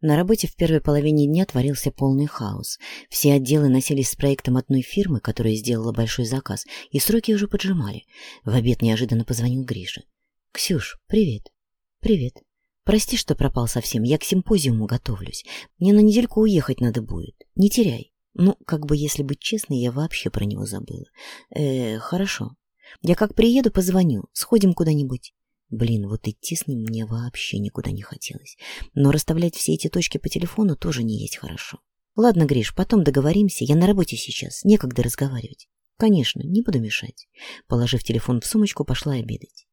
На работе в первой половине дня творился полный хаос. Все отделы носились с проектом одной фирмы, которая сделала большой заказ, и сроки уже поджимали. В обед неожиданно позвонил Гриша. «Ксюш, привет». «Привет. Прости, что пропал совсем. Я к симпозиуму готовлюсь. Мне на недельку уехать надо будет. Не теряй». Ну, как бы, если быть честной, я вообще про него забыла. Э, хорошо. Я как приеду, позвоню. Сходим куда-нибудь. Блин, вот идти с ним мне вообще никуда не хотелось. Но расставлять все эти точки по телефону тоже не есть хорошо. Ладно, Гриш, потом договоримся, я на работе сейчас, некогда разговаривать. Конечно, не буду мешать. Положив телефон в сумочку, пошла обедать.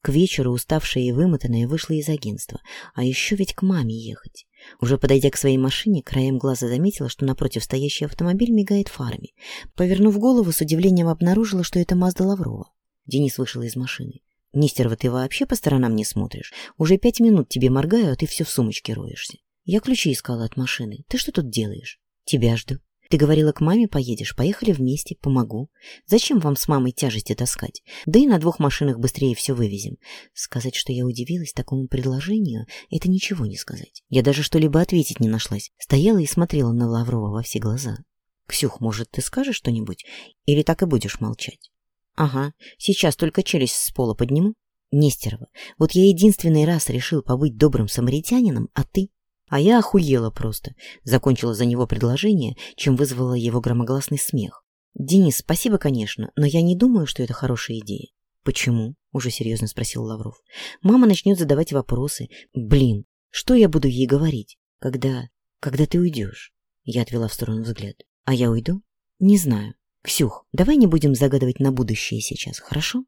К вечеру, уставшая и вымотанная, вышла из агентства. А еще ведь к маме ехать. Уже подойдя к своей машине, краем глаза заметила, что напротив стоящий автомобиль мигает фарами. Повернув голову, с удивлением обнаружила, что это Мазда Лаврова. Денис вышел из машины. Нестерова, ты вообще по сторонам не смотришь? Уже пять минут тебе моргаю, а ты все в сумочке роешься. Я ключи искала от машины. Ты что тут делаешь? Тебя жду. Ты говорила, к маме поедешь, поехали вместе, помогу. Зачем вам с мамой тяжести таскать? Да и на двух машинах быстрее все вывезем. Сказать, что я удивилась такому предложению, это ничего не сказать. Я даже что-либо ответить не нашлась. Стояла и смотрела на Лаврова во все глаза. Ксюх, может, ты скажешь что-нибудь? Или так и будешь молчать? Ага, сейчас только челюсть с пола подниму. Нестерова, вот я единственный раз решил побыть добрым самаритянином, а ты? А я охуела просто. Закончила за него предложение, чем вызвала его громогласный смех. Денис, спасибо, конечно, но я не думаю, что это хорошая идея. Почему? Уже серьезно спросил Лавров. Мама начнет задавать вопросы. Блин, что я буду ей говорить? Когда... когда ты уйдешь? Я отвела в сторону взгляд. А я уйду? Не знаю. «Ксюх, давай не будем загадывать на будущее сейчас, хорошо?»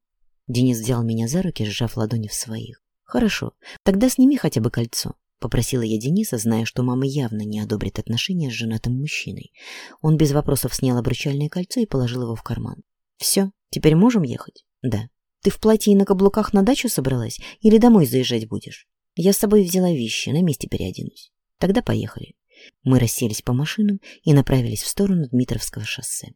Денис взял меня за руки, сжав ладони в своих. «Хорошо, тогда сними хотя бы кольцо», — попросила я Дениса, зная, что мама явно не одобрит отношения с женатым мужчиной. Он без вопросов снял обручальное кольцо и положил его в карман. «Все, теперь можем ехать?» «Да». «Ты в платье и на каблуках на дачу собралась или домой заезжать будешь?» «Я с собой взяла вещи, на месте переоденусь». «Тогда поехали». Мы расселись по машинам и направились в сторону Дмитровского шоссе.